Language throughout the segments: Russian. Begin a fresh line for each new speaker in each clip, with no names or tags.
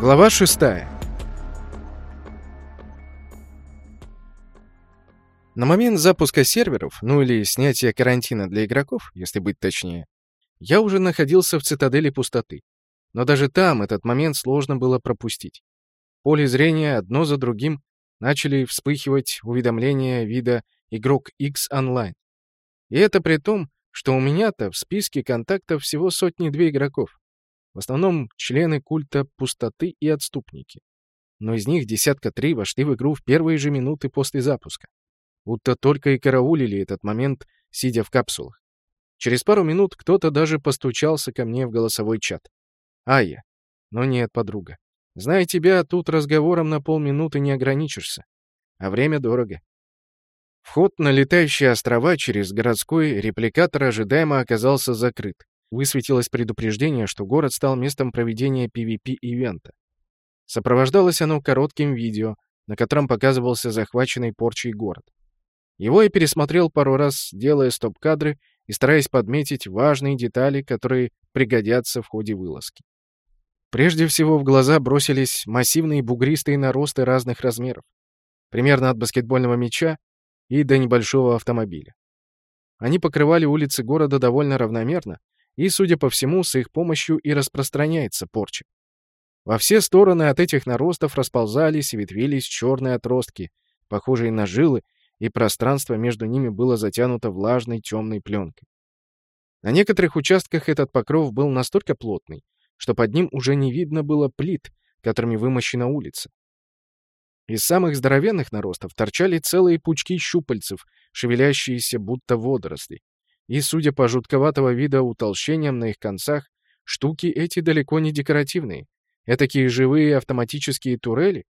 Глава 6. На момент запуска серверов, ну или снятия карантина для игроков, если быть точнее, я уже находился в цитадели пустоты. Но даже там этот момент сложно было пропустить. Поле зрения одно за другим начали вспыхивать уведомления вида «Игрок X онлайн». И это при том, что у меня-то в списке контактов всего сотни-две игроков. В основном члены культа пустоты и отступники. Но из них десятка три вошли в игру в первые же минуты после запуска. Будто только и караулили этот момент, сидя в капсулах. Через пару минут кто-то даже постучался ко мне в голосовой чат. Ая. Но нет, подруга. Зная тебя, тут разговором на полминуты не ограничишься. А время дорого. Вход на летающие острова через городской репликатор ожидаемо оказался закрыт. Высветилось предупреждение, что город стал местом проведения PvP-ивента. Сопровождалось оно коротким видео, на котором показывался захваченный порчей город. Его я пересмотрел пару раз, делая стоп-кадры и стараясь подметить важные детали, которые пригодятся в ходе вылазки. Прежде всего в глаза бросились массивные бугристые наросты разных размеров, примерно от баскетбольного мяча и до небольшого автомобиля. Они покрывали улицы города довольно равномерно, и, судя по всему, с их помощью и распространяется порча. Во все стороны от этих наростов расползались и ветвились черные отростки, похожие на жилы, и пространство между ними было затянуто влажной темной пленкой. На некоторых участках этот покров был настолько плотный, что под ним уже не видно было плит, которыми вымощена улица. Из самых здоровенных наростов торчали целые пучки щупальцев, шевелящиеся будто водоросли. И, судя по жутковатого вида утолщениям на их концах, штуки эти далеко не декоративные. Этакие живые автоматические турели.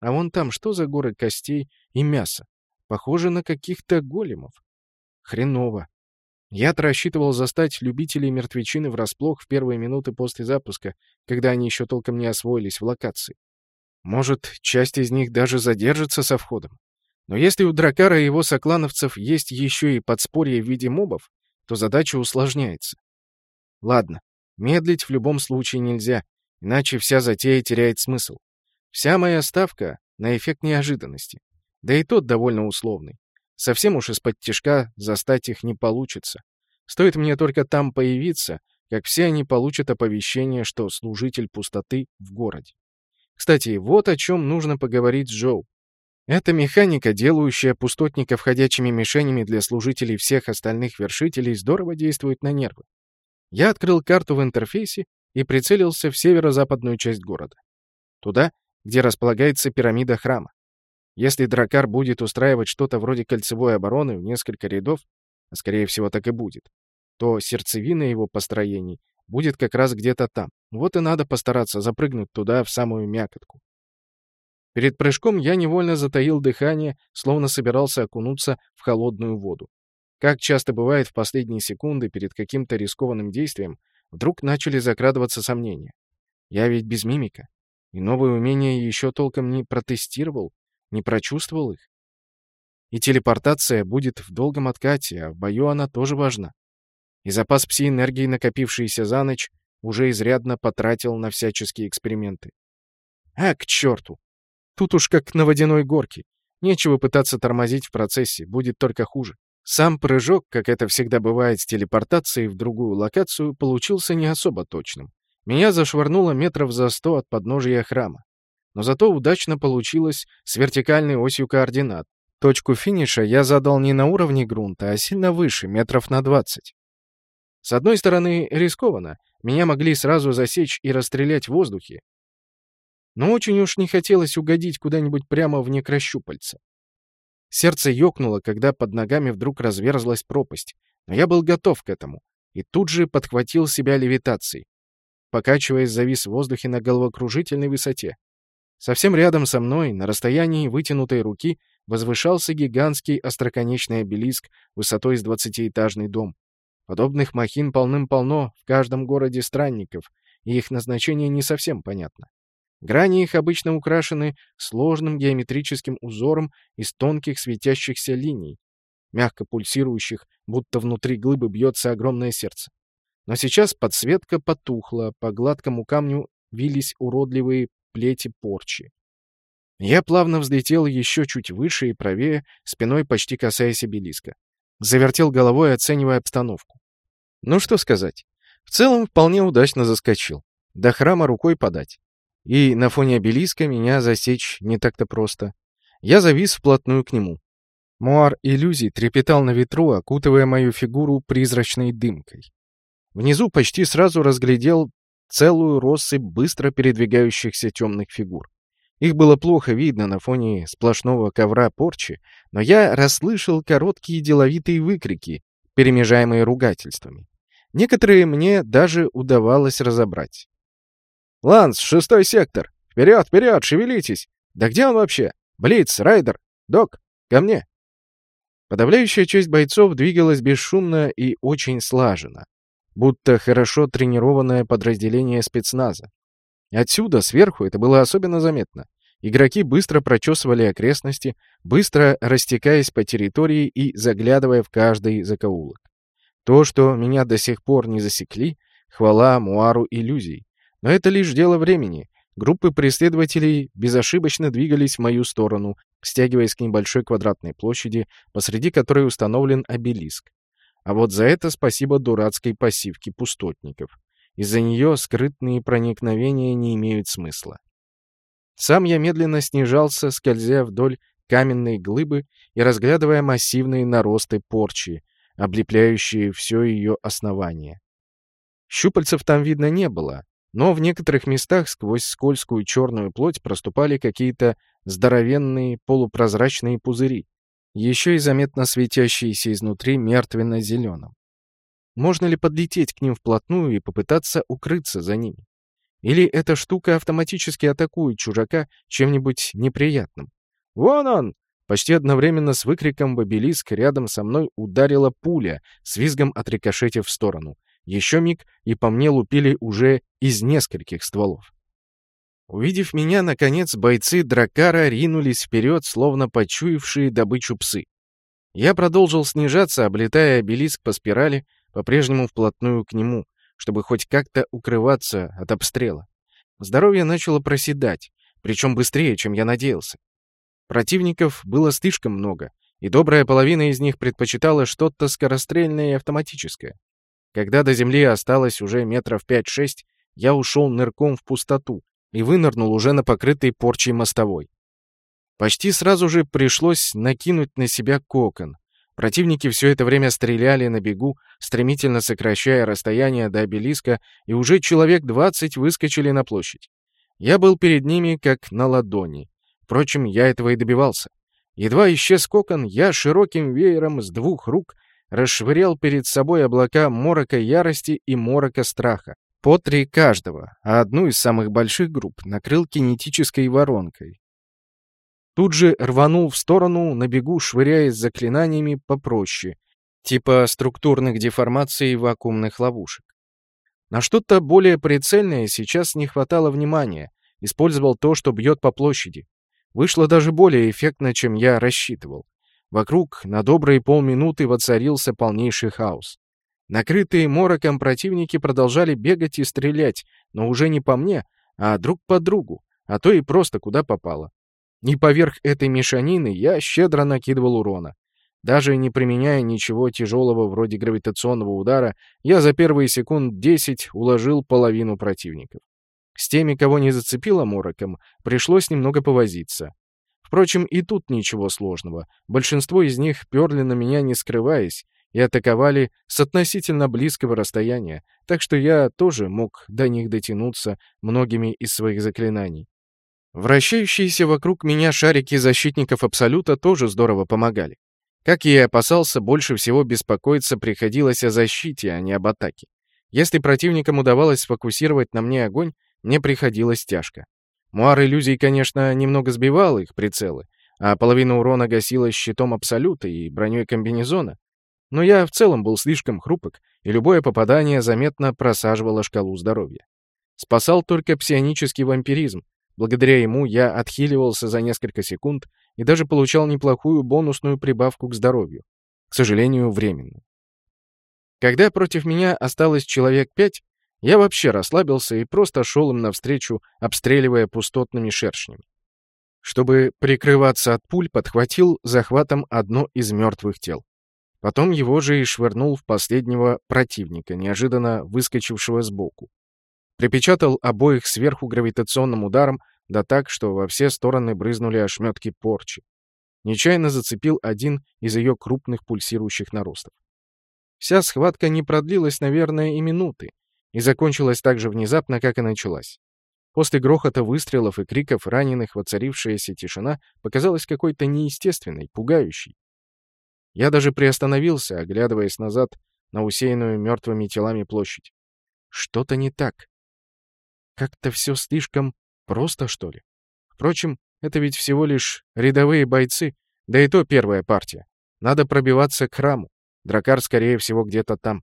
А вон там что за горы костей и мяса? Похоже на каких-то големов. Хреново. Я-то рассчитывал застать любителей мертвечины врасплох в первые минуты после запуска, когда они еще толком не освоились в локации. Может, часть из них даже задержится со входом. Но если у Дракара и его соклановцев есть еще и подспорье в виде мобов, то задача усложняется. Ладно, медлить в любом случае нельзя, иначе вся затея теряет смысл. Вся моя ставка на эффект неожиданности. Да и тот довольно условный. Совсем уж из-под тишка застать их не получится. Стоит мне только там появиться, как все они получат оповещение, что служитель пустоты в городе. Кстати, вот о чем нужно поговорить с Джоу. Эта механика, делающая пустотников ходячими мишенями для служителей всех остальных вершителей, здорово действует на нервы. Я открыл карту в интерфейсе и прицелился в северо-западную часть города. Туда, где располагается пирамида храма. Если Дракар будет устраивать что-то вроде кольцевой обороны в несколько рядов, а скорее всего так и будет, то сердцевина его построений будет как раз где-то там. Вот и надо постараться запрыгнуть туда в самую мякотку. Перед прыжком я невольно затаил дыхание, словно собирался окунуться в холодную воду. Как часто бывает в последние секунды перед каким-то рискованным действием, вдруг начали закрадываться сомнения. Я ведь без мимика. И новые умения еще толком не протестировал, не прочувствовал их. И телепортация будет в долгом откате, а в бою она тоже важна. И запас пси-энергии, накопившийся за ночь, уже изрядно потратил на всяческие эксперименты. А, к черту! Тут уж как на водяной горке. Нечего пытаться тормозить в процессе, будет только хуже. Сам прыжок, как это всегда бывает с телепортацией в другую локацию, получился не особо точным. Меня зашвырнуло метров за сто от подножия храма. Но зато удачно получилось с вертикальной осью координат. Точку финиша я задал не на уровне грунта, а сильно выше, метров на двадцать. С одной стороны, рискованно. Меня могли сразу засечь и расстрелять в воздухе. Но очень уж не хотелось угодить куда-нибудь прямо в некрощупальца. Сердце ёкнуло, когда под ногами вдруг разверзлась пропасть. Но я был готов к этому. И тут же подхватил себя левитацией. Покачиваясь, завис в воздухе на головокружительной высоте. Совсем рядом со мной, на расстоянии вытянутой руки, возвышался гигантский остроконечный обелиск высотой с двадцатиэтажный дом. Подобных махин полным-полно в каждом городе странников, и их назначение не совсем понятно. Грани их обычно украшены сложным геометрическим узором из тонких светящихся линий, мягко пульсирующих, будто внутри глыбы бьется огромное сердце. Но сейчас подсветка потухла, по гладкому камню вились уродливые плети порчи. Я плавно взлетел еще чуть выше и правее, спиной почти касаясь обелиска. Завертел головой, оценивая обстановку. Ну что сказать. В целом, вполне удачно заскочил. До храма рукой подать. И на фоне обелиска меня засечь не так-то просто. Я завис вплотную к нему. Муар иллюзий трепетал на ветру, окутывая мою фигуру призрачной дымкой. Внизу почти сразу разглядел целую россыпь быстро передвигающихся темных фигур. Их было плохо видно на фоне сплошного ковра порчи, но я расслышал короткие деловитые выкрики, перемежаемые ругательствами. Некоторые мне даже удавалось разобрать. «Ланс, шестой сектор! Вперед, вперед, шевелитесь! Да где он вообще? Блиц, Райдер, Док, ко мне!» Подавляющая часть бойцов двигалась бесшумно и очень слаженно, будто хорошо тренированное подразделение спецназа. Отсюда, сверху, это было особенно заметно. Игроки быстро прочесывали окрестности, быстро растекаясь по территории и заглядывая в каждый закоулок. То, что меня до сих пор не засекли, хвала Муару иллюзий. Но это лишь дело времени. Группы преследователей безошибочно двигались в мою сторону, стягиваясь к небольшой квадратной площади, посреди которой установлен обелиск. А вот за это спасибо дурацкой пассивке пустотников. Из-за нее скрытные проникновения не имеют смысла. Сам я медленно снижался, скользя вдоль каменной глыбы и разглядывая массивные наросты порчи, облепляющие все ее основание. Щупальцев там видно не было, но в некоторых местах сквозь скользкую черную плоть проступали какие-то здоровенные полупрозрачные пузыри, еще и заметно светящиеся изнутри мертвенно-зеленым. Можно ли подлететь к ним вплотную и попытаться укрыться за ними? Или эта штука автоматически атакует чужака чем-нибудь неприятным? «Вон он!» Почти одновременно с выкриком в рядом со мной ударила пуля, с визгом отрикошетив в сторону. Еще миг, и по мне лупили уже из нескольких стволов. Увидев меня, наконец, бойцы Дракара ринулись вперед, словно почуявшие добычу псы. Я продолжил снижаться, облетая обелиск по спирали, по-прежнему вплотную к нему, чтобы хоть как-то укрываться от обстрела. Здоровье начало проседать, причем быстрее, чем я надеялся. Противников было слишком много, и добрая половина из них предпочитала что-то скорострельное и автоматическое. Когда до земли осталось уже метров 5-6, я ушел нырком в пустоту и вынырнул уже на покрытой порчей мостовой. Почти сразу же пришлось накинуть на себя кокон, Противники все это время стреляли на бегу, стремительно сокращая расстояние до обелиска, и уже человек двадцать выскочили на площадь. Я был перед ними как на ладони. Впрочем, я этого и добивался. Едва исчез кокон, я широким веером с двух рук расшвырял перед собой облака морока ярости и морока страха. По три каждого, а одну из самых больших групп накрыл кинетической воронкой, Тут же рванул в сторону, на бегу швыряясь заклинаниями попроще, типа структурных деформаций вакуумных ловушек. На что-то более прицельное сейчас не хватало внимания, использовал то, что бьет по площади. Вышло даже более эффектно, чем я рассчитывал. Вокруг на добрые полминуты воцарился полнейший хаос. Накрытые мороком противники продолжали бегать и стрелять, но уже не по мне, а друг по другу, а то и просто куда попало. И поверх этой мешанины я щедро накидывал урона. Даже не применяя ничего тяжелого вроде гравитационного удара, я за первые секунд 10 уложил половину противников. С теми, кого не зацепило мороком, пришлось немного повозиться. Впрочем, и тут ничего сложного. Большинство из них перли на меня не скрываясь и атаковали с относительно близкого расстояния, так что я тоже мог до них дотянуться многими из своих заклинаний. Вращающиеся вокруг меня шарики защитников Абсолюта тоже здорово помогали. Как я и опасался, больше всего беспокоиться приходилось о защите, а не об атаке. Если противникам удавалось сфокусировать на мне огонь, мне приходилось тяжко. Муар иллюзий, конечно, немного сбивал их прицелы, а половина урона гасилась щитом Абсолюта и броней комбинезона. Но я в целом был слишком хрупок, и любое попадание заметно просаживало шкалу здоровья. Спасал только псионический вампиризм, Благодаря ему я отхиливался за несколько секунд и даже получал неплохую бонусную прибавку к здоровью. К сожалению, временную. Когда против меня осталось человек пять, Я вообще расслабился и просто шел им навстречу, обстреливая пустотными шершнями. Чтобы прикрываться от пуль, подхватил захватом одно из мертвых тел. Потом его же и швырнул в последнего противника, неожиданно выскочившего сбоку. Припечатал обоих сверху гравитационным ударом, да так, что во все стороны брызнули ошметки порчи. Нечаянно зацепил один из ее крупных пульсирующих наростов. Вся схватка не продлилась, наверное, и минуты, и закончилась так же внезапно, как и началась. После грохота выстрелов и криков раненых воцарившаяся тишина показалась какой-то неестественной, пугающей. Я даже приостановился, оглядываясь назад на усеянную мертвыми телами площадь. Что-то не так. Как-то все слишком просто, что ли? Впрочем, это ведь всего лишь рядовые бойцы, да и то первая партия. Надо пробиваться к храму. Дракар, скорее всего, где-то там.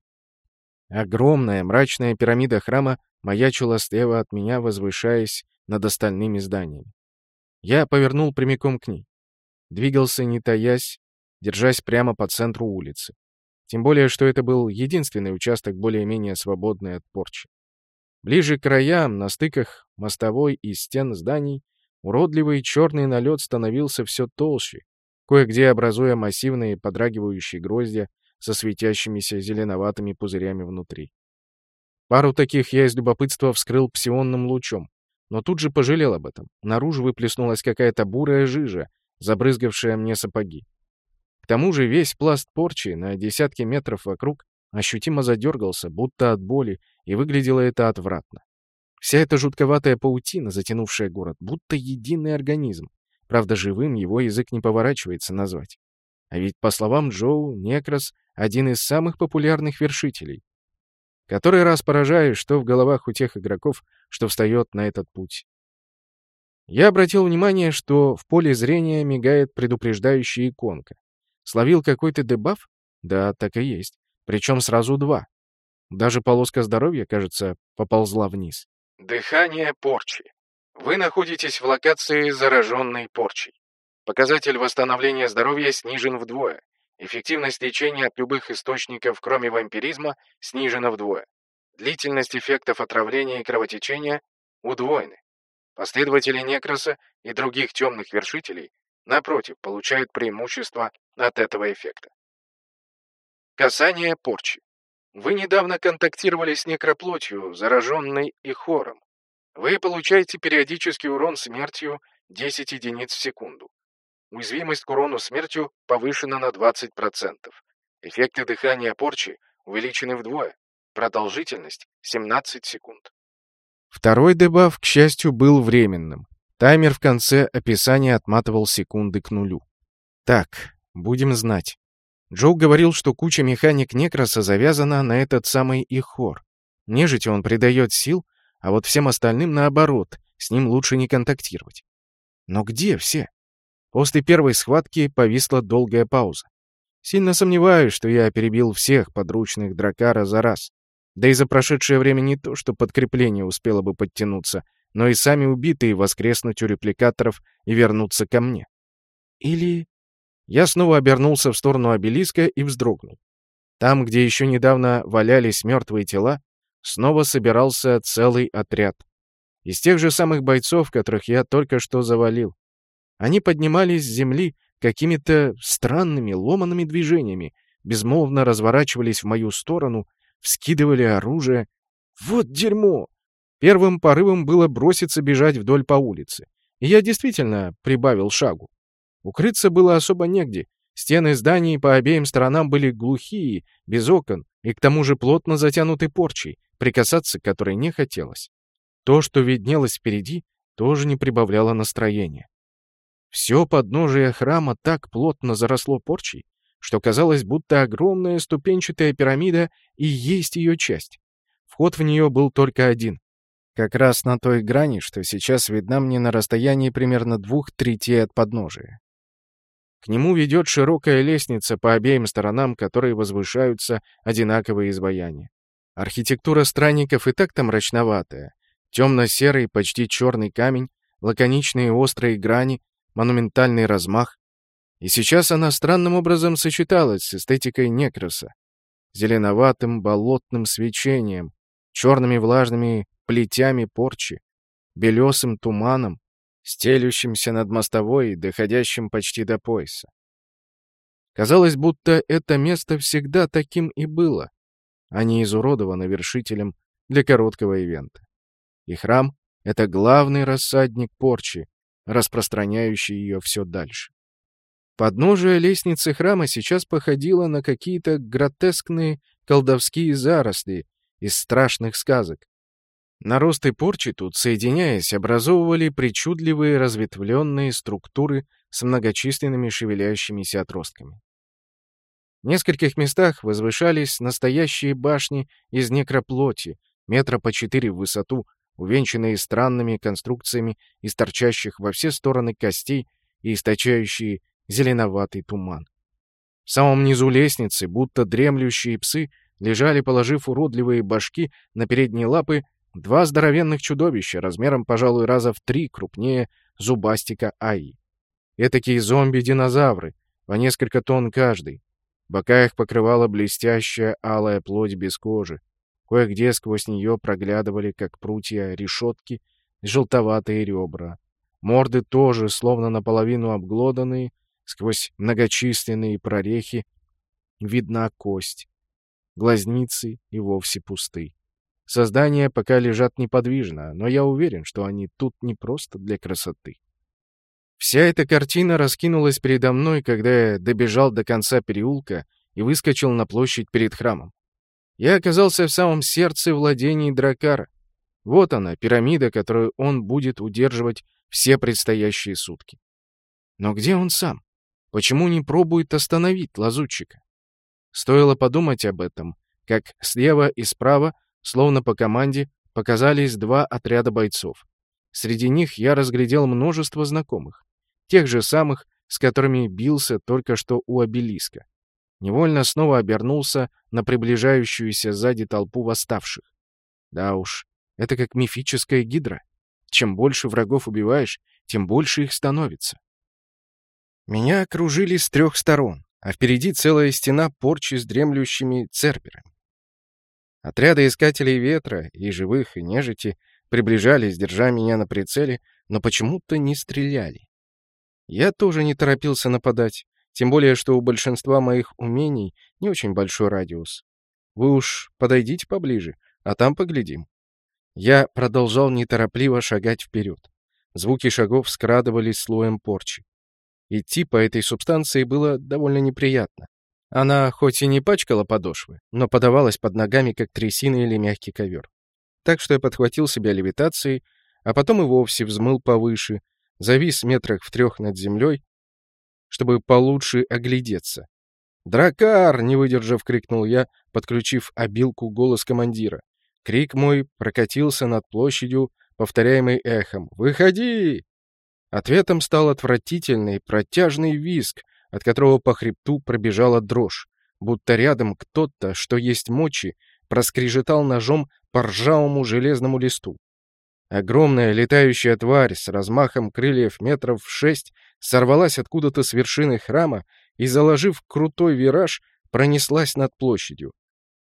Огромная мрачная пирамида храма маячила слева от меня, возвышаясь над остальными зданиями. Я повернул прямиком к ней. Двигался, не таясь, держась прямо по центру улицы. Тем более, что это был единственный участок более-менее свободный от порчи. Ближе к краям, на стыках мостовой и стен зданий, уродливый черный налет становился все толще, кое-где образуя массивные подрагивающие гроздья со светящимися зеленоватыми пузырями внутри. Пару таких я из любопытства вскрыл псионным лучом, но тут же пожалел об этом. Наружу выплеснулась какая-то бурая жижа, забрызгавшая мне сапоги. К тому же весь пласт порчи на десятки метров вокруг ощутимо задергался, будто от боли, и выглядело это отвратно. Вся эта жутковатая паутина, затянувшая город, будто единый организм. Правда, живым его язык не поворачивается назвать. А ведь, по словам Джоу, Некрас — один из самых популярных вершителей. Который раз поражаюсь, что в головах у тех игроков, что встает на этот путь. Я обратил внимание, что в поле зрения мигает предупреждающая иконка. Словил какой-то дебаф? Да, так и есть. Причем сразу два. Даже полоска здоровья, кажется, поползла вниз. Дыхание порчи. Вы находитесь в локации зараженной порчей. Показатель восстановления здоровья снижен вдвое. Эффективность лечения от любых источников, кроме вампиризма, снижена вдвое. Длительность эффектов отравления и кровотечения удвоены. Последователи некроса и других темных вершителей, напротив, получают преимущество от этого эффекта. Касание порчи. Вы недавно контактировали с некроплотью, зараженной и хором. Вы получаете периодический урон смертью 10 единиц в секунду. Уязвимость к урону смертью повышена на 20%. Эффекты дыхания порчи увеличены вдвое. Продолжительность 17 секунд. Второй дебаф, к счастью, был временным. Таймер в конце описания отматывал секунды к нулю. Так, будем знать. Джоу говорил, что куча механик Некроса завязана на этот самый Ихор. Нежити он придает сил, а вот всем остальным наоборот, с ним лучше не контактировать. Но где все? После первой схватки повисла долгая пауза. Сильно сомневаюсь, что я перебил всех подручных Дракара за раз. Да и за прошедшее время не то, что подкрепление успело бы подтянуться, но и сами убитые воскреснуть у репликаторов и вернуться ко мне. Или... Я снова обернулся в сторону обелиска и вздрогнул. Там, где еще недавно валялись мертвые тела, снова собирался целый отряд. Из тех же самых бойцов, которых я только что завалил. Они поднимались с земли какими-то странными, ломанными движениями, безмолвно разворачивались в мою сторону, вскидывали оружие. Вот дерьмо! Первым порывом было броситься бежать вдоль по улице. И я действительно прибавил шагу. Укрыться было особо негде. Стены зданий по обеим сторонам были глухие, без окон, и к тому же плотно затянуты порчей, прикасаться к которой не хотелось. То, что виднелось впереди, тоже не прибавляло настроения. Все подножие храма так плотно заросло порчей, что казалось, будто огромная ступенчатая пирамида и есть ее часть. Вход в нее был только один. Как раз на той грани, что сейчас видна мне на расстоянии примерно двух третей от подножия. К нему ведет широкая лестница по обеим сторонам, которой возвышаются одинаковые изваяния. Архитектура странников и так-то мрачноватая. Темно-серый, почти черный камень, лаконичные острые грани, монументальный размах. И сейчас она странным образом сочеталась с эстетикой некроса. Зеленоватым болотным свечением, черными влажными плетями порчи, белесым туманом, стелющимся над мостовой и доходящим почти до пояса. Казалось, будто это место всегда таким и было, а не изуродовано вершителем для короткого ивента. И храм — это главный рассадник порчи, распространяющий ее все дальше. Подножие лестницы храма сейчас походило на какие-то гротескные колдовские заросли из страшных сказок. Наросты порчи тут, соединяясь, образовывали причудливые разветвленные структуры с многочисленными шевеляющимися отростками. В нескольких местах возвышались настоящие башни из некроплоти, метра по четыре в высоту, увенчанные странными конструкциями из торчащих во все стороны костей и источающие зеленоватый туман. В самом низу лестницы, будто дремлющие псы, лежали, положив уродливые башки на передние лапы, два здоровенных чудовища, размером, пожалуй, раза в три крупнее зубастика Аи. Этакие зомби-динозавры, по несколько тонн каждый. Бока их покрывала блестящая алая плоть без кожи. Кое-где сквозь нее проглядывали, как прутья, решетки, желтоватые ребра. Морды тоже, словно наполовину обглоданные, сквозь многочисленные прорехи видна кость. Глазницы и вовсе пусты. Создания пока лежат неподвижно, но я уверен, что они тут не просто для красоты. Вся эта картина раскинулась передо мной, когда я добежал до конца переулка и выскочил на площадь перед храмом. Я оказался в самом сердце владений Дракара. Вот она, пирамида, которую он будет удерживать все предстоящие сутки. Но где он сам? Почему не пробует остановить лазутчика? Стоило подумать об этом, как слева и справа, словно по команде, показались два отряда бойцов. Среди них я разглядел множество знакомых, тех же самых, с которыми бился только что у обелиска. Невольно снова обернулся на приближающуюся сзади толпу восставших. Да уж, это как мифическая гидра. Чем больше врагов убиваешь, тем больше их становится. Меня окружили с трех сторон, а впереди целая стена порчи с дремлющими церберами. Отряды искателей ветра, и живых, и нежити, приближались, держа меня на прицеле, но почему-то не стреляли. Я тоже не торопился нападать, тем более, что у большинства моих умений не очень большой радиус. Вы уж подойдите поближе, а там поглядим. Я продолжал неторопливо шагать вперед. Звуки шагов скрадывались слоем порчи. Идти по этой субстанции было довольно неприятно. Она хоть и не пачкала подошвы, но подавалась под ногами, как трясина или мягкий ковер. Так что я подхватил себя левитацией, а потом и вовсе взмыл повыше, завис метрах в трех над землей, чтобы получше оглядеться. «Дракар!» — не выдержав, крикнул я, подключив обилку голос командира. Крик мой прокатился над площадью, повторяемый эхом. «Выходи!» Ответом стал отвратительный, протяжный визг, от которого по хребту пробежала дрожь, будто рядом кто-то, что есть мочи, проскрежетал ножом по ржавому железному листу. Огромная летающая тварь с размахом крыльев метров в шесть сорвалась откуда-то с вершины храма и, заложив крутой вираж, пронеслась над площадью.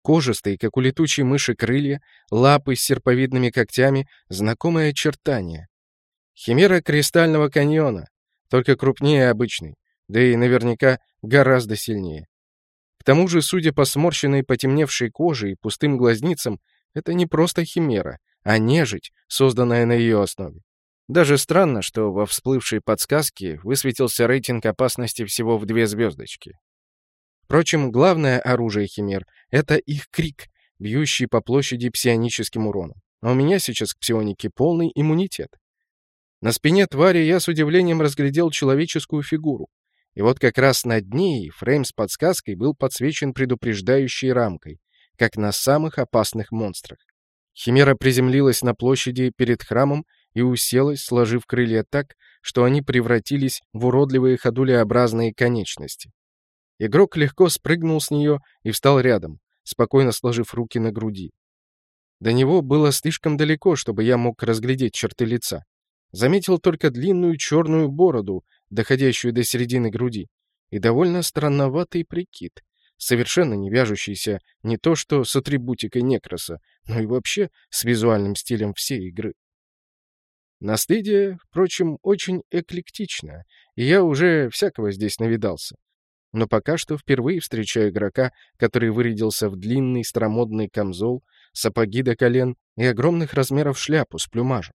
Кожистые, как у летучей мыши, крылья, лапы с серповидными когтями, знакомое очертание. Химера Кристального каньона, только крупнее обычной, да и наверняка гораздо сильнее. К тому же, судя по сморщенной потемневшей коже и пустым глазницам, это не просто химера, а нежить, созданная на ее основе. Даже странно, что во всплывшей подсказке высветился рейтинг опасности всего в две звездочки. Впрочем, главное оружие химер — это их крик, бьющий по площади псионическим уроном. А у меня сейчас к псионике полный иммунитет. На спине твари я с удивлением разглядел человеческую фигуру. И вот как раз над ней фрейм с подсказкой был подсвечен предупреждающей рамкой, как на самых опасных монстрах. Химера приземлилась на площади перед храмом и уселась, сложив крылья так, что они превратились в уродливые ходулеобразные конечности. Игрок легко спрыгнул с нее и встал рядом, спокойно сложив руки на груди. До него было слишком далеко, чтобы я мог разглядеть черты лица. Заметил только длинную черную бороду, доходящую до середины груди, и довольно странноватый прикид. Совершенно не вяжущийся не то что с атрибутикой Некроса, но и вообще с визуальным стилем всей игры. Наследие, впрочем, очень эклектично, и я уже всякого здесь навидался. Но пока что впервые встречаю игрока, который вырядился в длинный старомодный камзол, сапоги до колен и огромных размеров шляпу с плюмажем.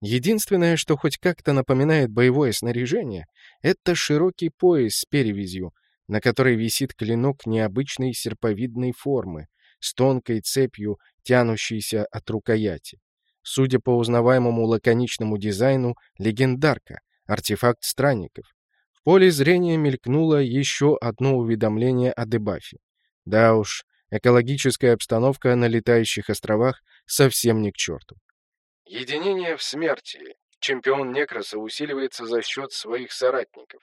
Единственное, что хоть как-то напоминает боевое снаряжение, это широкий пояс с перевязью, на которой висит клинок необычной серповидной формы, с тонкой цепью, тянущейся от рукояти. Судя по узнаваемому лаконичному дизайну, легендарка, артефакт странников. В поле зрения мелькнуло еще одно уведомление о дебафе. Да уж, экологическая обстановка на летающих островах совсем не к черту. Единение в смерти. Чемпион Некроса усиливается за счет своих соратников.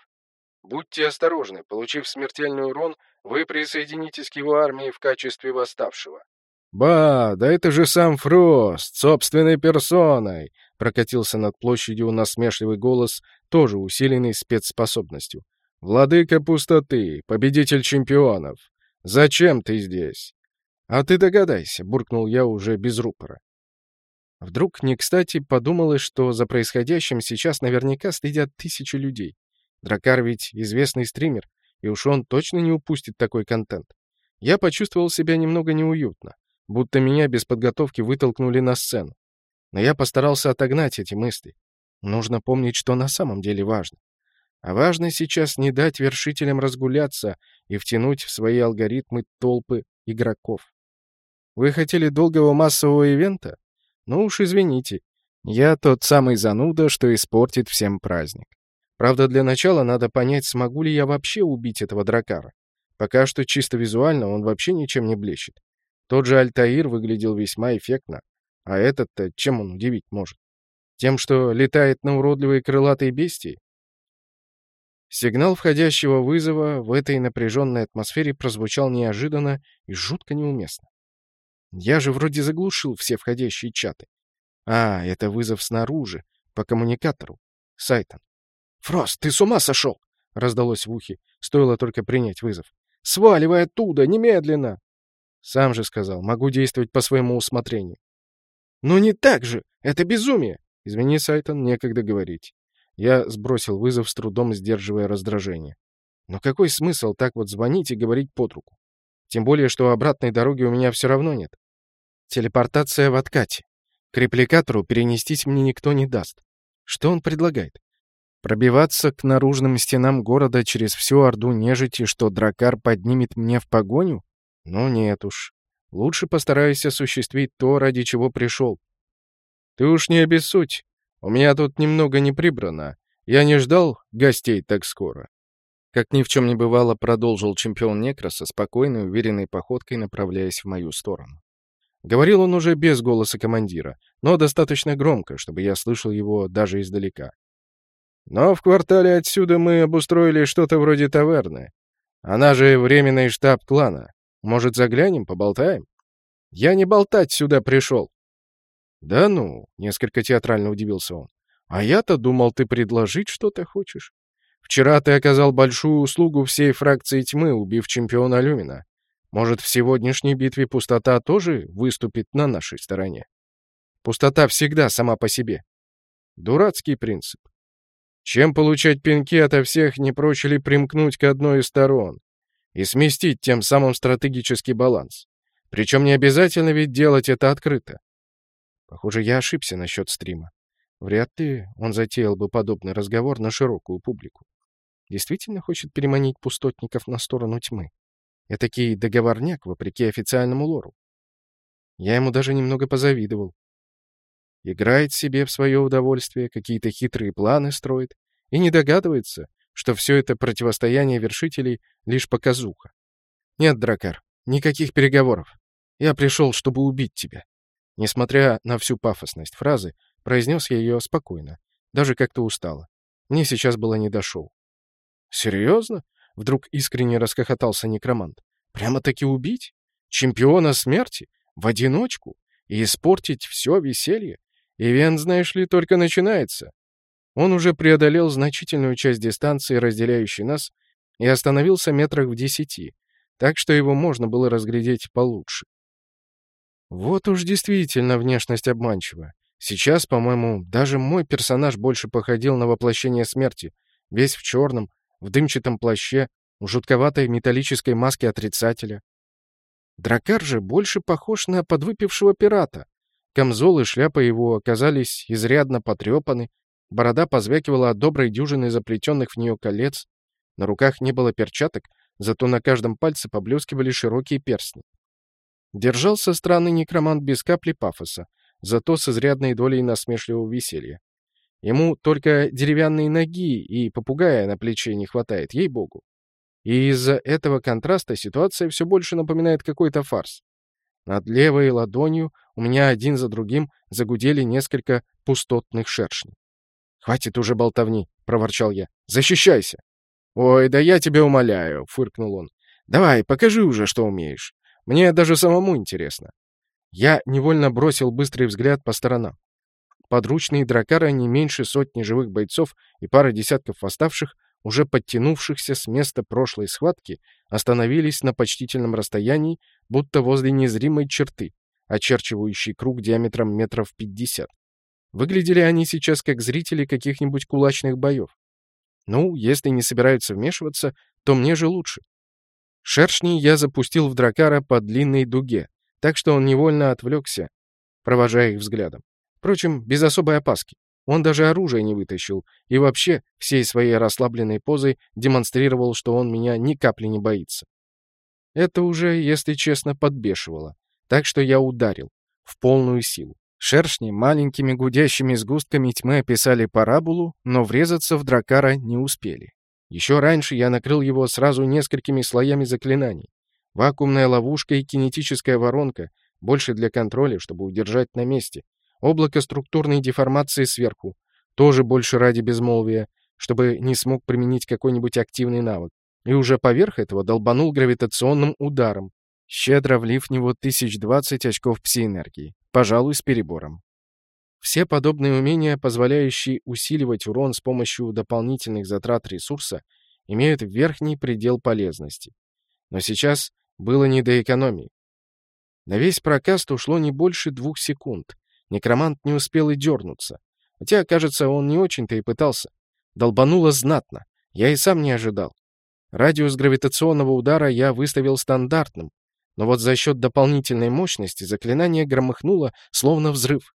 Будьте осторожны, получив смертельный урон, вы присоединитесь к его армии в качестве восставшего. «Ба, да это же сам Фрост, собственной персоной!» Прокатился над площадью насмешливый голос, тоже усиленный спецспособностью. «Владыка пустоты, победитель чемпионов! Зачем ты здесь?» «А ты догадайся», — буркнул я уже без рупора. Вдруг не кстати подумалось, что за происходящим сейчас наверняка следят тысячи людей. Дракар ведь известный стример, и уж он точно не упустит такой контент. Я почувствовал себя немного неуютно, будто меня без подготовки вытолкнули на сцену. Но я постарался отогнать эти мысли. Нужно помнить, что на самом деле важно. А важно сейчас не дать вершителям разгуляться и втянуть в свои алгоритмы толпы игроков. Вы хотели долгого массового ивента? Ну уж извините, я тот самый зануда, что испортит всем праздник. Правда, для начала надо понять, смогу ли я вообще убить этого дракара. Пока что чисто визуально он вообще ничем не блещет. Тот же Альтаир выглядел весьма эффектно. А этот-то чем он удивить может? Тем, что летает на уродливые крылатые бестии? Сигнал входящего вызова в этой напряженной атмосфере прозвучал неожиданно и жутко неуместно. Я же вроде заглушил все входящие чаты. А, это вызов снаружи, по коммуникатору. Сайтон. «Фрост, ты с ума сошел?» — раздалось в ухе. Стоило только принять вызов. «Сваливай оттуда, немедленно!» Сам же сказал, могу действовать по своему усмотрению. «Но не так же! Это безумие!» «Извини, Сайтон, некогда говорить». Я сбросил вызов, с трудом сдерживая раздражение. Но какой смысл так вот звонить и говорить под руку? Тем более, что обратной дороги у меня все равно нет. Телепортация в откате. К репликатору перенестись мне никто не даст. Что он предлагает? Пробиваться к наружным стенам города через всю орду нежити, что дракар поднимет мне в погоню? Ну нет уж. Лучше постараюсь осуществить то, ради чего пришел. Ты уж не обессудь. У меня тут немного не прибрано. Я не ждал гостей так скоро. Как ни в чем не бывало, продолжил чемпион Некроса, спокойной, уверенной походкой направляясь в мою сторону. Говорил он уже без голоса командира, но достаточно громко, чтобы я слышал его даже издалека. Но в квартале отсюда мы обустроили что-то вроде таверны. Она же временный штаб клана. Может, заглянем, поболтаем? Я не болтать сюда пришел. Да ну, несколько театрально удивился он. А я-то думал, ты предложить что-то хочешь. Вчера ты оказал большую услугу всей фракции тьмы, убив чемпиона Люмина. Может, в сегодняшней битве пустота тоже выступит на нашей стороне? Пустота всегда сама по себе. Дурацкий принцип. Чем получать пинки ото всех, не проще ли примкнуть к одной из сторон? и сместить тем самым стратегический баланс. Причем не обязательно ведь делать это открыто. Похоже, я ошибся насчет стрима. Вряд ли он затеял бы подобный разговор на широкую публику. Действительно хочет переманить пустотников на сторону тьмы. Этакий договорняк, вопреки официальному лору. Я ему даже немного позавидовал. Играет себе в свое удовольствие, какие-то хитрые планы строит и не догадывается, что все это противостояние вершителей — лишь показуха. Нет, Дракар, никаких переговоров. Я пришел, чтобы убить тебя. Несмотря на всю пафосность фразы, произнес я ее спокойно, даже как-то устало. Мне сейчас было не до шоу. «Серьезно?» — вдруг искренне расхохотался некромант. «Прямо-таки убить? Чемпиона смерти? В одиночку? И испортить все веселье? Ивент, знаешь ли, только начинается. Он уже преодолел значительную часть дистанции, разделяющей нас, и остановился метрах в десяти, так что его можно было разглядеть получше. Вот уж действительно внешность обманчива. Сейчас, по-моему, даже мой персонаж больше походил на воплощение смерти, весь в черном, в дымчатом плаще, в жутковатой металлической маске отрицателя. Дракар же больше похож на подвыпившего пирата. Камзол и шляпа его оказались изрядно потрепаны, борода позвякивала от доброй дюжины заплетенных в нее колец, на руках не было перчаток, зато на каждом пальце поблескивали широкие перстни. Держался странный некромант без капли пафоса, зато с изрядной долей насмешливого веселья. Ему только деревянные ноги и попугая на плече не хватает, ей-богу. И из-за этого контраста ситуация все больше напоминает какой-то фарс. Над левой ладонью у меня один за другим загудели несколько пустотных шершней. «Хватит уже болтовни!» — проворчал я. «Защищайся!» «Ой, да я тебя умоляю!» — фыркнул он. «Давай, покажи уже, что умеешь. Мне даже самому интересно». Я невольно бросил быстрый взгляд по сторонам. Подручные дракара не меньше сотни живых бойцов и пара десятков восставших уже подтянувшихся с места прошлой схватки, остановились на почтительном расстоянии, будто возле незримой черты, очерчивающей круг диаметром метров пятьдесят. Выглядели они сейчас как зрители каких-нибудь кулачных боев. Ну, если не собираются вмешиваться, то мне же лучше. Шершни я запустил в дракара по длинной дуге, так что он невольно отвлекся, провожая их взглядом. Впрочем, без особой опаски. Он даже оружие не вытащил и вообще всей своей расслабленной позой демонстрировал, что он меня ни капли не боится. Это уже, если честно, подбешивало. Так что я ударил. В полную силу. Шершни маленькими гудящими сгустками тьмы описали параболу, но врезаться в дракара не успели. Еще раньше я накрыл его сразу несколькими слоями заклинаний. Вакуумная ловушка и кинетическая воронка, больше для контроля, чтобы удержать на месте, Облако структурной деформации сверху. Тоже больше ради безмолвия, чтобы не смог применить какой-нибудь активный навык. И уже поверх этого долбанул гравитационным ударом, щедро влив в него 1020 очков пси-энергии. Пожалуй, с перебором. Все подобные умения, позволяющие усиливать урон с помощью дополнительных затрат ресурса, имеют верхний предел полезности. Но сейчас было не до экономии. На весь прокаст ушло не больше двух секунд, Некромант не успел и дернуться. Хотя, кажется, он не очень-то и пытался. Долбануло знатно. Я и сам не ожидал. Радиус гравитационного удара я выставил стандартным, но вот за счет дополнительной мощности заклинание громыхнуло, словно взрыв.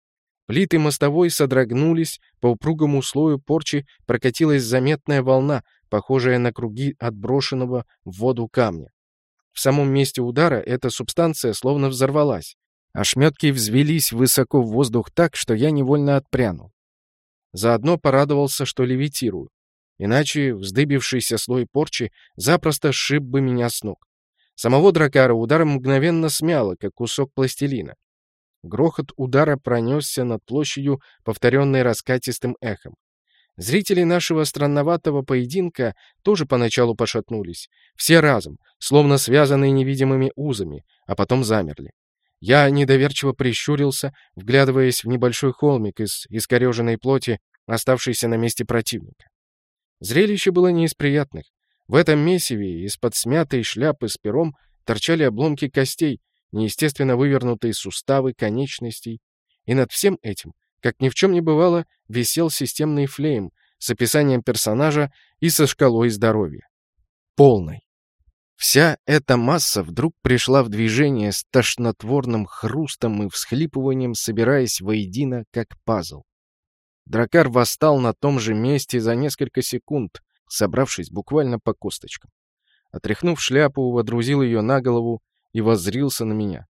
Плиты мостовой содрогнулись, по упругому слою порчи прокатилась заметная волна, похожая на круги отброшенного в воду камня. В самом месте удара эта субстанция словно взорвалась. Ошметки взвелись высоко в воздух так, что я невольно отпрянул. Заодно порадовался, что левитирую. Иначе вздыбившийся слой порчи запросто сшиб бы меня с ног. Самого дракара ударом мгновенно смяло, как кусок пластилина. Грохот удара пронесся над площадью, повторенный раскатистым эхом. Зрители нашего странноватого поединка тоже поначалу пошатнулись. Все разом, словно связанные невидимыми узами, а потом замерли. Я недоверчиво прищурился, вглядываясь в небольшой холмик из искореженной плоти, оставшийся на месте противника. Зрелище было не из приятных. В этом месиве из-под смятой шляпы с пером торчали обломки костей, неестественно вывернутые суставы конечностей. И над всем этим, как ни в чем не бывало, висел системный флейм с описанием персонажа и со шкалой здоровья. Полной. Вся эта масса вдруг пришла в движение с тошнотворным хрустом и всхлипыванием, собираясь воедино, как пазл. Дракар восстал на том же месте за несколько секунд, собравшись буквально по косточкам. Отряхнув шляпу, водрузил ее на голову и воззрился на меня.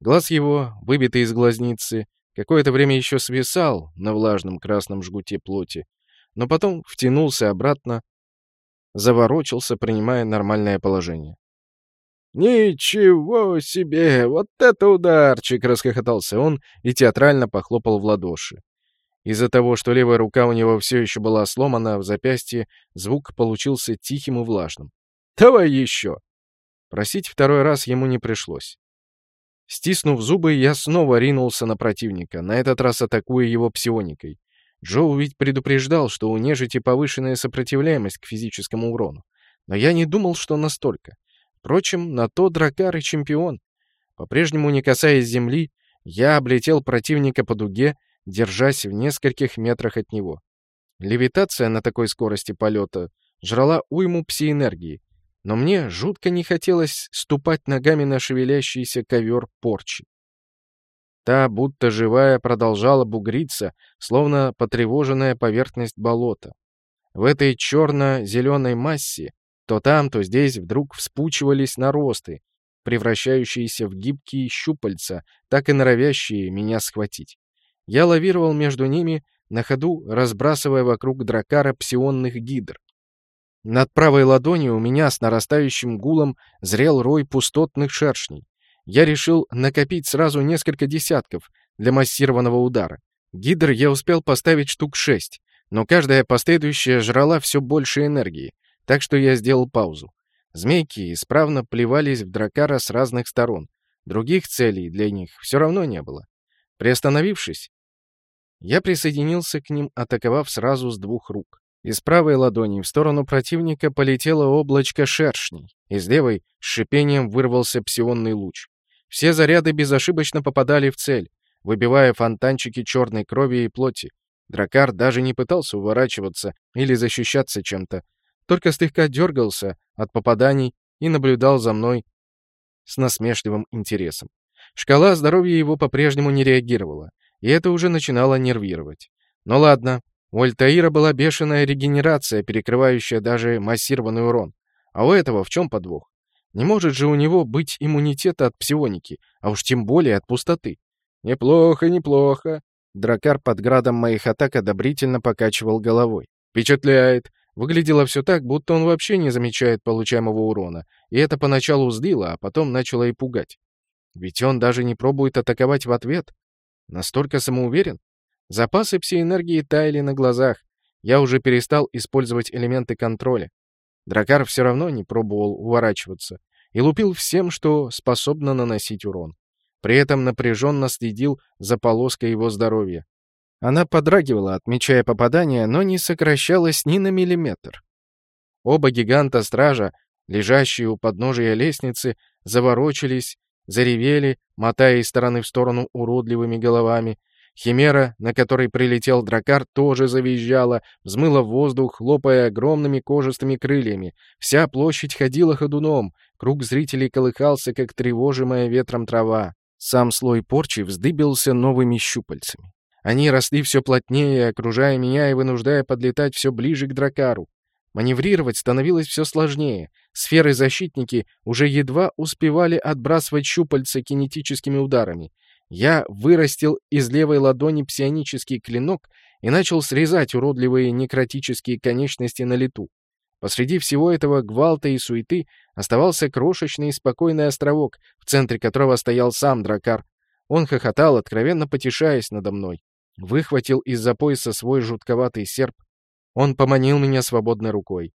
Глаз его, выбитый из глазницы, какое-то время еще свисал на влажном красном жгуте плоти, но потом втянулся обратно, заворочился, принимая нормальное положение. «Ничего себе! Вот это ударчик!» — расхохотался он и театрально похлопал в ладоши. Из-за того, что левая рука у него все еще была сломана в запястье, звук получился тихим и влажным. «Давай еще!» Просить второй раз ему не пришлось. Стиснув зубы, я снова ринулся на противника, на этот раз атакуя его псионикой. Джоу ведь предупреждал, что у нежити повышенная сопротивляемость к физическому урону. Но я не думал, что настолько. Впрочем, на то дракар и чемпион. По-прежнему не касаясь земли, я облетел противника по дуге, держась в нескольких метрах от него. Левитация на такой скорости полета жрала уйму пси-энергии, но мне жутко не хотелось ступать ногами на шевелящийся ковер порчи. Та, будто живая, продолжала бугриться, словно потревоженная поверхность болота. В этой черно-зеленой массе то там, то здесь вдруг вспучивались наросты, превращающиеся в гибкие щупальца, так и норовящие меня схватить. Я лавировал между ними, на ходу разбрасывая вокруг дракара псионных гидр. Над правой ладонью у меня с нарастающим гулом зрел рой пустотных шершней. Я решил накопить сразу несколько десятков для массированного удара. Гидр я успел поставить штук шесть, но каждая последующая жрала все больше энергии, так что я сделал паузу. Змейки исправно плевались в дракара с разных сторон. Других целей для них все равно не было. Приостановившись, я присоединился к ним, атаковав сразу с двух рук. Из правой ладони в сторону противника полетело облачко шершней, из левой с шипением вырвался псионный луч. Все заряды безошибочно попадали в цель, выбивая фонтанчики черной крови и плоти. Дракар даже не пытался уворачиваться или защищаться чем-то, только слегка дергался от попаданий и наблюдал за мной с насмешливым интересом. Шкала здоровья его по-прежнему не реагировала, и это уже начинало нервировать. Но ладно, у Альтаира была бешеная регенерация, перекрывающая даже массированный урон. А у этого в чем подвох? Не может же у него быть иммунитета от псионики, а уж тем более от пустоты. Неплохо, неплохо. Дракар под градом моих атак одобрительно покачивал головой. Впечатляет. Выглядело все так, будто он вообще не замечает получаемого урона, и это поначалу злило, а потом начало и пугать. Ведь он даже не пробует атаковать в ответ. Настолько самоуверен? Запасы пси-энергии таяли на глазах. Я уже перестал использовать элементы контроля. Дракар все равно не пробовал уворачиваться и лупил всем, что способно наносить урон. При этом напряженно следил за полоской его здоровья. Она подрагивала, отмечая попадания, но не сокращалась ни на миллиметр. Оба гиганта-стража, лежащие у подножия лестницы, заворочились, заревели, мотая из стороны в сторону уродливыми головами. Химера, на которой прилетел дракар, тоже завизжала, взмыла в воздух, хлопая огромными кожистыми крыльями. Вся площадь ходила ходуном, круг зрителей колыхался, как тревожимая ветром трава. Сам слой порчи вздыбился новыми щупальцами. Они росли все плотнее, окружая меня и вынуждая подлетать все ближе к дракару. Маневрировать становилось все сложнее. Сферы-защитники уже едва успевали отбрасывать щупальца кинетическими ударами. Я вырастил из левой ладони псионический клинок и начал срезать уродливые некротические конечности на лету. Посреди всего этого гвалта и суеты оставался крошечный и спокойный островок, в центре которого стоял сам дракар. Он хохотал, откровенно потешаясь надо мной выхватил из-за пояса свой жутковатый серп. Он поманил меня свободной рукой.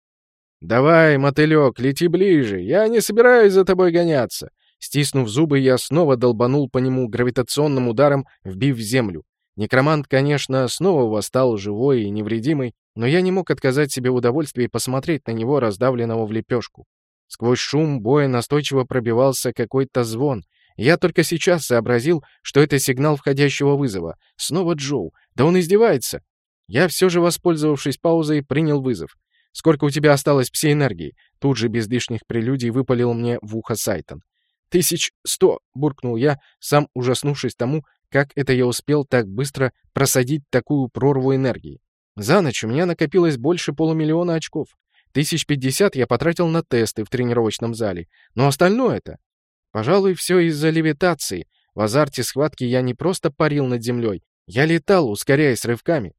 «Давай, мотылек, лети ближе, я не собираюсь за тобой гоняться!» Стиснув зубы, я снова долбанул по нему гравитационным ударом, вбив в землю. Некромант, конечно, снова восстал живой и невредимый, но я не мог отказать себе в удовольствии посмотреть на него, раздавленного в лепешку. Сквозь шум боя настойчиво пробивался какой-то звон, я только сейчас сообразил, что это сигнал входящего вызова. Снова Джоу. Да он издевается. Я все же, воспользовавшись паузой, принял вызов. «Сколько у тебя осталось пси-энергии?» Тут же без лишних прелюдий выпалил мне в ухо Сайтон. «Тысяч сто!» — буркнул я, сам ужаснувшись тому, как это я успел так быстро просадить такую прорву энергии. За ночь у меня накопилось больше полумиллиона очков. Тысяч пятьдесят я потратил на тесты в тренировочном зале. Но остальное-то... Пожалуй, все из-за левитации. В азарте схватки я не просто парил над землей, я летал, ускоряясь рывками.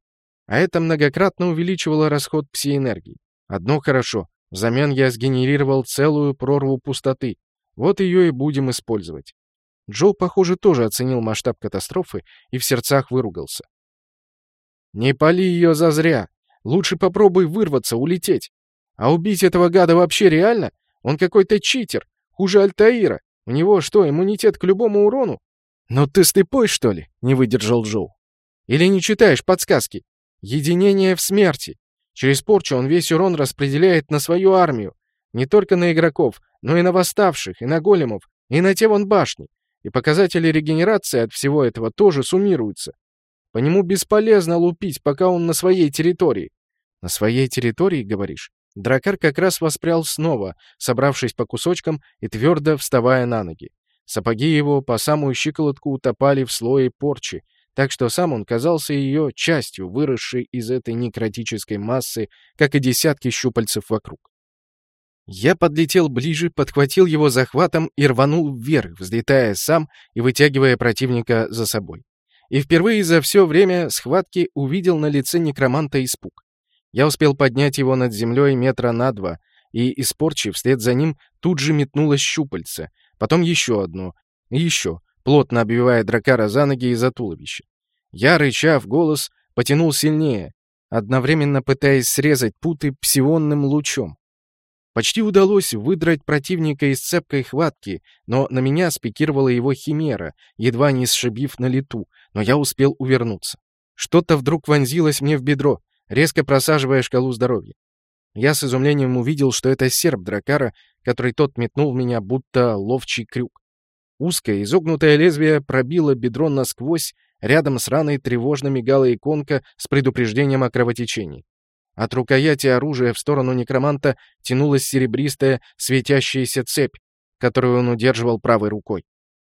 А это многократно увеличивало расход пси-энергии. Одно хорошо. Взамен я сгенерировал целую прорву пустоты. Вот ее и будем использовать. Джо, похоже, тоже оценил масштаб катастрофы и в сердцах выругался. «Не пали ее зазря. Лучше попробуй вырваться, улететь. А убить этого гада вообще реально? Он какой-то читер, хуже Альтаира. У него что, иммунитет к любому урону? Ну ты слепой, что ли? Не выдержал Джоу. Или не читаешь подсказки? Единение в смерти. Через порчу он весь урон распределяет на свою армию. Не только на игроков, но и на восставших, и на големов, и на те вон башни. И показатели регенерации от всего этого тоже суммируются. По нему бесполезно лупить, пока он на своей территории. На своей территории, говоришь? Дракар как раз воспрял снова, собравшись по кусочкам и твердо вставая на ноги. Сапоги его по самую щиколотку утопали в слое порчи, так что сам он казался ее частью, выросшей из этой некротической массы, как и десятки щупальцев вокруг. Я подлетел ближе, подхватил его захватом и рванул вверх, взлетая сам и вытягивая противника за собой. И впервые за все время схватки увидел на лице некроманта испуг. Я успел поднять его над землей метра на два, и из порчи вслед за ним тут же метнулось щупальце, потом еще одно, и еще, плотно обвивая дракара за ноги и за туловище. Я, рыча в голос, потянул сильнее, одновременно пытаясь срезать путы псионным лучом. Почти удалось выдрать противника из цепкой хватки, но на меня спикировала его химера, едва не сшибив на лету, но я успел увернуться. Что-то вдруг вонзилось мне в бедро, резко просаживая шкалу здоровья. Я с изумлением увидел, что это серп дракара, который тот метнул в меня, будто ловчий крюк. Узкое, изогнутое лезвие пробило бедро насквозь, рядом с раной тревожно мигала иконка с предупреждением о кровотечении. От рукояти оружия в сторону некроманта тянулась серебристая, светящаяся цепь, которую он удерживал правой рукой.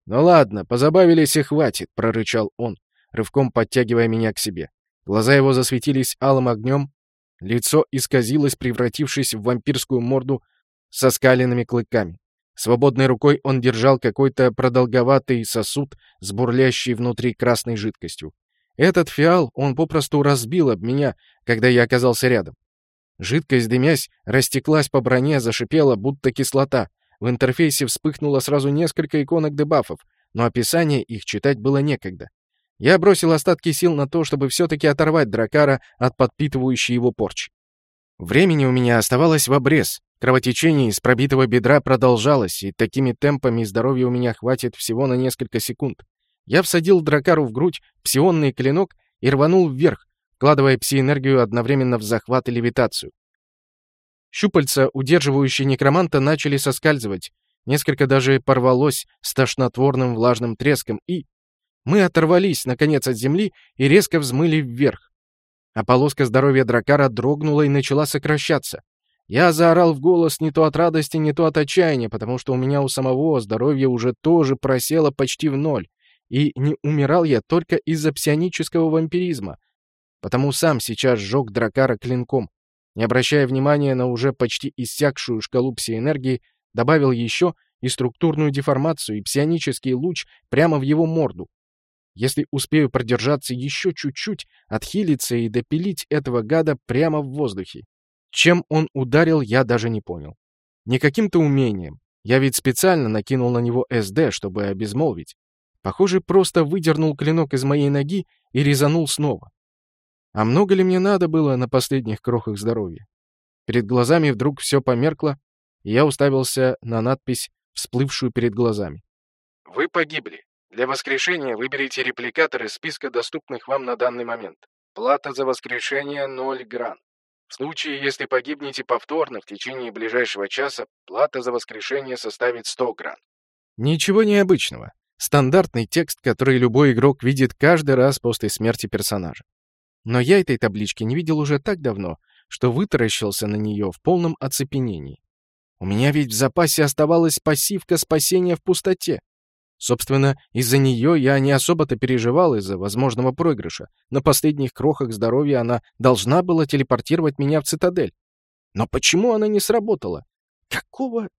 «Ну ладно, позабавились и хватит», — прорычал он, рывком подтягивая меня к себе. Глаза его засветились алым огнем, лицо исказилось, превратившись в вампирскую морду со скаленными клыками. Свободной рукой он держал какой-то продолговатый сосуд с бурлящей внутри красной жидкостью. Этот фиал он попросту разбил об меня, когда я оказался рядом. Жидкость, дымясь, растеклась по броне, зашипела, будто кислота. В интерфейсе вспыхнуло сразу несколько иконок дебафов, но описание их читать было некогда. Я бросил остатки сил на то, чтобы все-таки оторвать Дракара от подпитывающей его порчи. Времени у меня оставалось в обрез. Кровотечение из пробитого бедра продолжалось, и такими темпами здоровья у меня хватит всего на несколько секунд. Я всадил Дракару в грудь псионный клинок и рванул вверх, вкладывая пси-энергию одновременно в захват и левитацию. Щупальца, удерживающие некроманта, начали соскальзывать. Несколько даже порвалось с тошнотворным влажным треском, и... Мы оторвались, наконец, от земли и резко взмыли вверх. А полоска здоровья Дракара дрогнула и начала сокращаться. Я заорал в голос не то от радости, не то от отчаяния, потому что у меня у самого здоровье уже тоже просело почти в ноль. И не умирал я только из-за псионического вампиризма, потому сам сейчас сжег дракара клинком. Не обращая внимания на уже почти иссякшую шкалу псиэнергии, добавил еще и структурную деформацию, и псионический луч прямо в его морду. Если успею продержаться еще чуть-чуть, отхилиться и допилить этого гада прямо в воздухе. Чем он ударил, я даже не понял. Не каким-то умением. Я ведь специально накинул на него СД, чтобы обезмолвить. Похоже, просто выдернул клинок из моей ноги и резанул снова. А много ли мне надо было на последних крохах здоровья? Перед глазами вдруг все померкло, и я уставился на надпись, всплывшую перед глазами. «Вы погибли. Для воскрешения выберите репликатор из списка доступных вам на данный момент. Плата за воскрешение — 0 гран. В случае, если погибнете повторно в течение ближайшего часа, плата за воскрешение составит 100 гран. Ничего необычного. Стандартный текст, который любой игрок видит каждый раз после смерти персонажа. Но я этой таблички не видел уже так давно, что вытаращился на нее в полном оцепенении. У меня ведь в запасе оставалась пассивка спасения в пустоте. Собственно, из-за нее я не особо-то переживал из-за возможного проигрыша. На последних крохах здоровья она должна была телепортировать меня в цитадель. Но почему она не сработала? Какого